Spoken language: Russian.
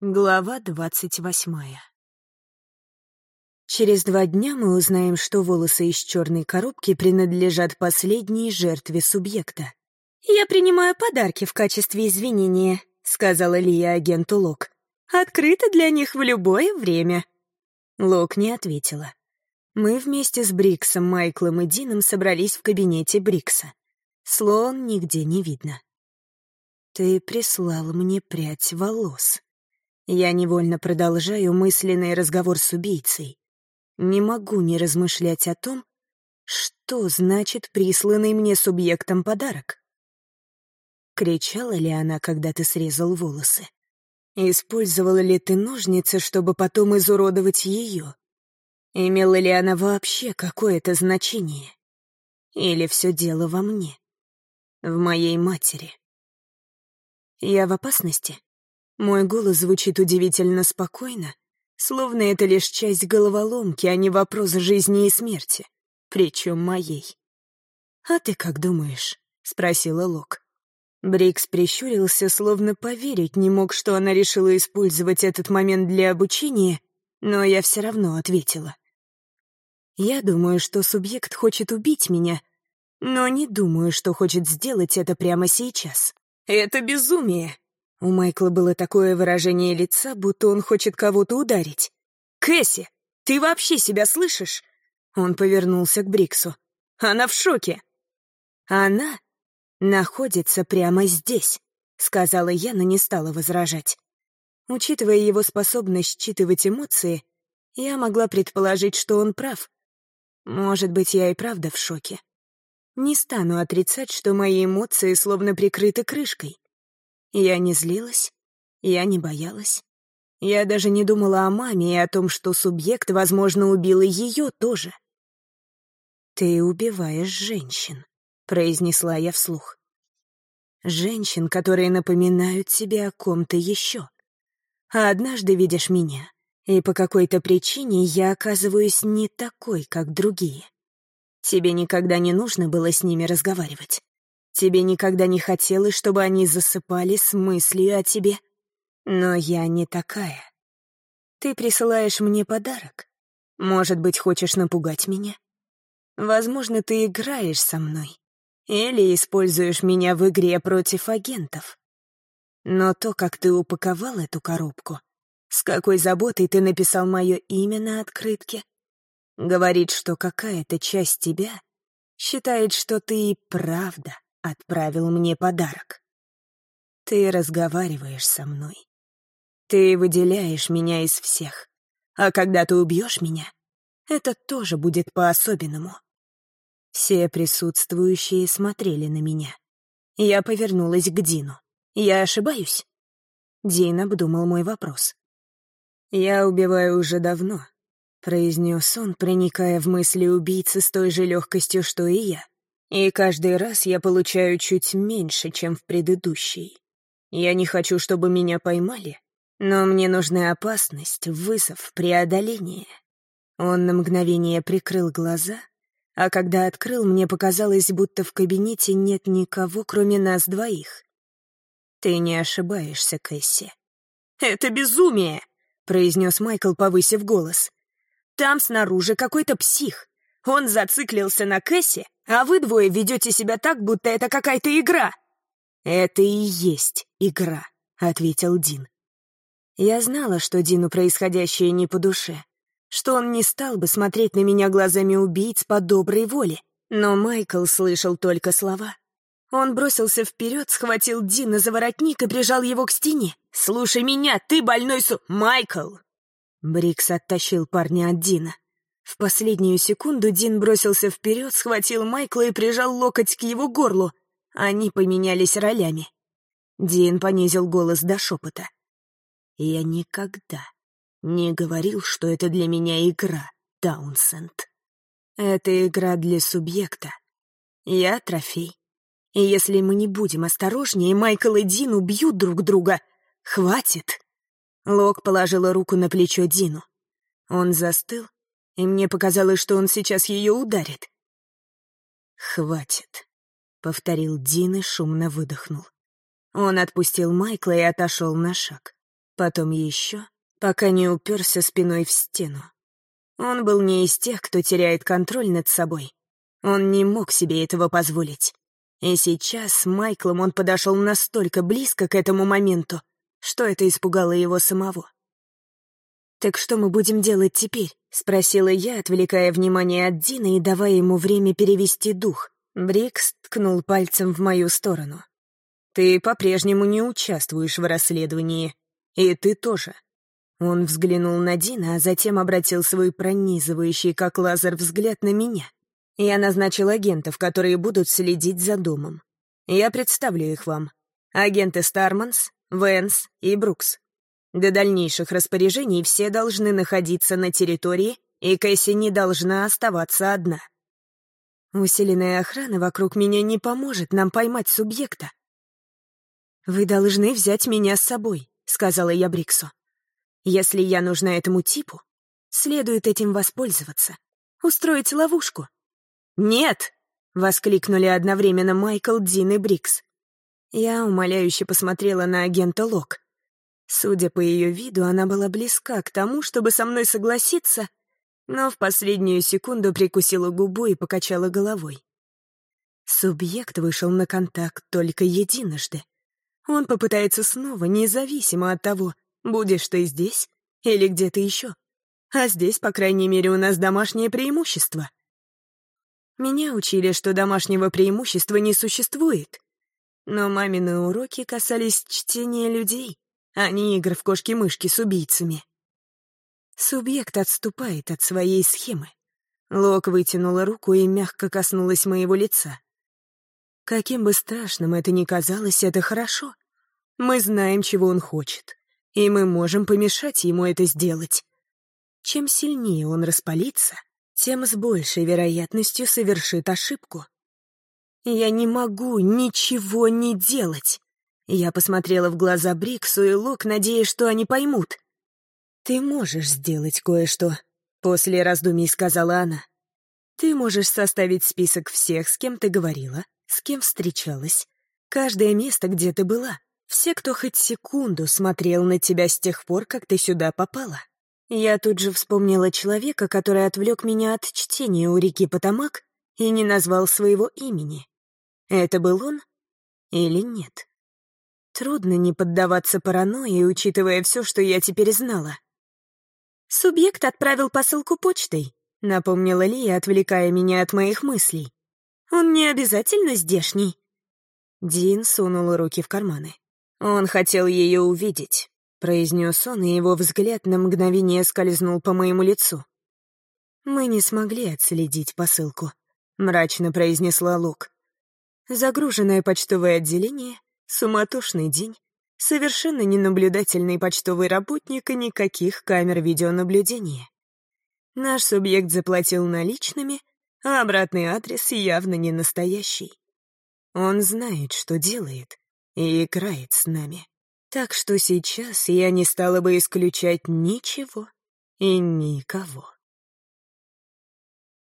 Глава двадцать восьмая Через два дня мы узнаем, что волосы из черной коробки принадлежат последней жертве субъекта. «Я принимаю подарки в качестве извинения», — сказала Лия агенту Лок. «Открыто для них в любое время». Лок не ответила. Мы вместе с Бриксом, Майклом и Дином собрались в кабинете Брикса. Слон нигде не видно. «Ты прислал мне прядь волос», я невольно продолжаю мысленный разговор с убийцей. Не могу не размышлять о том, что значит присланный мне субъектом подарок. Кричала ли она, когда ты срезал волосы? Использовала ли ты ножницы, чтобы потом изуродовать ее? Имела ли она вообще какое-то значение? Или все дело во мне? В моей матери? Я в опасности? Мой голос звучит удивительно спокойно, словно это лишь часть головоломки, а не вопрос жизни и смерти, причем моей. «А ты как думаешь?» — спросила Лок. Брикс прищурился, словно поверить не мог, что она решила использовать этот момент для обучения, но я все равно ответила. «Я думаю, что субъект хочет убить меня, но не думаю, что хочет сделать это прямо сейчас. Это безумие!» У Майкла было такое выражение лица, будто он хочет кого-то ударить. «Кэсси, ты вообще себя слышишь?» Он повернулся к Бриксу. «Она в шоке!» «Она находится прямо здесь», — сказала я, но не стала возражать. Учитывая его способность считывать эмоции, я могла предположить, что он прав. Может быть, я и правда в шоке. Не стану отрицать, что мои эмоции словно прикрыты крышкой. Я не злилась, я не боялась. Я даже не думала о маме и о том, что субъект, возможно, убил и ее тоже. «Ты убиваешь женщин», — произнесла я вслух. «Женщин, которые напоминают себе о ком-то еще. А однажды видишь меня, и по какой-то причине я оказываюсь не такой, как другие. Тебе никогда не нужно было с ними разговаривать. Тебе никогда не хотелось, чтобы они засыпали с мыслью о тебе. Но я не такая. Ты присылаешь мне подарок. Может быть, хочешь напугать меня? Возможно, ты играешь со мной. Или используешь меня в игре против агентов. Но то, как ты упаковал эту коробку, с какой заботой ты написал мое имя на открытке, говорит, что какая-то часть тебя считает, что ты и правда отправил мне подарок. Ты разговариваешь со мной. Ты выделяешь меня из всех. А когда ты убьешь меня, это тоже будет по-особенному. Все присутствующие смотрели на меня. Я повернулась к Дину. Я ошибаюсь? Дин обдумал мой вопрос. «Я убиваю уже давно», — произнес он, проникая в мысли убийцы с той же легкостью, что и я. И каждый раз я получаю чуть меньше, чем в предыдущий. Я не хочу, чтобы меня поймали, но мне нужна опасность, вызов, преодоление. Он на мгновение прикрыл глаза, а когда открыл, мне показалось, будто в кабинете нет никого, кроме нас двоих. Ты не ошибаешься, Кэсси. «Это безумие!» — произнес Майкл, повысив голос. «Там снаружи какой-то псих. Он зациклился на Кэсси, а вы двое ведете себя так, будто это какая-то игра». «Это и есть игра», — ответил Дин. Я знала, что Дину происходящее не по душе, что он не стал бы смотреть на меня глазами убийц по доброй воле, но Майкл слышал только слова. Он бросился вперед, схватил Дина за воротник и прижал его к стене. «Слушай меня, ты больной су...» «Майкл!» Брикс оттащил парня от Дина. В последнюю секунду Дин бросился вперед, схватил Майкла и прижал локоть к его горлу. Они поменялись ролями. Дин понизил голос до шепота. «Я никогда не говорил, что это для меня игра, Таунсенд. Это игра для субъекта. Я трофей. И если мы не будем осторожнее, Майкл и Дин убьют друг друга. Хватит!» Лок положила руку на плечо Дину. Он застыл, и мне показалось, что он сейчас ее ударит. «Хватит», — повторил Дин и шумно выдохнул. Он отпустил Майкла и отошел на шаг. потом еще, пока не уперся спиной в стену. Он был не из тех, кто теряет контроль над собой. Он не мог себе этого позволить. И сейчас с Майклом он подошел настолько близко к этому моменту, что это испугало его самого. «Так что мы будем делать теперь?» — спросила я, отвлекая внимание от Дина и давая ему время перевести дух. Брикс ткнул пальцем в мою сторону. «Ты по-прежнему не участвуешь в расследовании. И ты тоже». Он взглянул на Дина, а затем обратил свой пронизывающий, как лазер, взгляд на меня. Я назначил агентов, которые будут следить за домом. Я представлю их вам. Агенты Старманс, Вэнс и Брукс. До дальнейших распоряжений все должны находиться на территории, и Кэсси не должна оставаться одна. Усиленная охрана вокруг меня не поможет нам поймать субъекта. «Вы должны взять меня с собой», — сказала я Бриксу. «Если я нужна этому типу, следует этим воспользоваться. Устроить ловушку». «Нет!» — воскликнули одновременно Майкл, Дин и Брикс. Я умоляюще посмотрела на агента Лок. Судя по ее виду, она была близка к тому, чтобы со мной согласиться, но в последнюю секунду прикусила губу и покачала головой. Субъект вышел на контакт только единожды. Он попытается снова, независимо от того, будешь ты здесь или где-то еще. А здесь, по крайней мере, у нас домашнее преимущество. Меня учили, что домашнего преимущества не существует. Но мамины уроки касались чтения людей, а не игр в кошки-мышки с убийцами. Субъект отступает от своей схемы. Лок вытянула руку и мягко коснулась моего лица. Каким бы страшным это ни казалось, это хорошо. Мы знаем, чего он хочет, и мы можем помешать ему это сделать. Чем сильнее он распалится, тем с большей вероятностью совершит ошибку. Я не могу ничего не делать. Я посмотрела в глаза Бриксу и Лок, надеясь, что они поймут. «Ты можешь сделать кое-что», — после раздумий сказала она. «Ты можешь составить список всех, с кем ты говорила, с кем встречалась, каждое место, где ты была, все, кто хоть секунду смотрел на тебя с тех пор, как ты сюда попала». Я тут же вспомнила человека, который отвлек меня от чтения у реки Потамак и не назвал своего имени. Это был он или нет? Трудно не поддаваться паранойи, учитывая все, что я теперь знала. «Субъект отправил посылку почтой», — напомнила Лия, отвлекая меня от моих мыслей. «Он не обязательно здешний». Дин сунул руки в карманы. «Он хотел ее увидеть», — произнес он, и его взгляд на мгновение скользнул по моему лицу. «Мы не смогли отследить посылку», — мрачно произнесла Лук. Загруженное почтовое отделение, Суматошный день, совершенно ненаблюдательный почтовый работник и никаких камер видеонаблюдения. Наш субъект заплатил наличными, а обратный адрес явно не настоящий. Он знает, что делает, и играет с нами. Так что сейчас я не стала бы исключать ничего и никого.